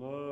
Love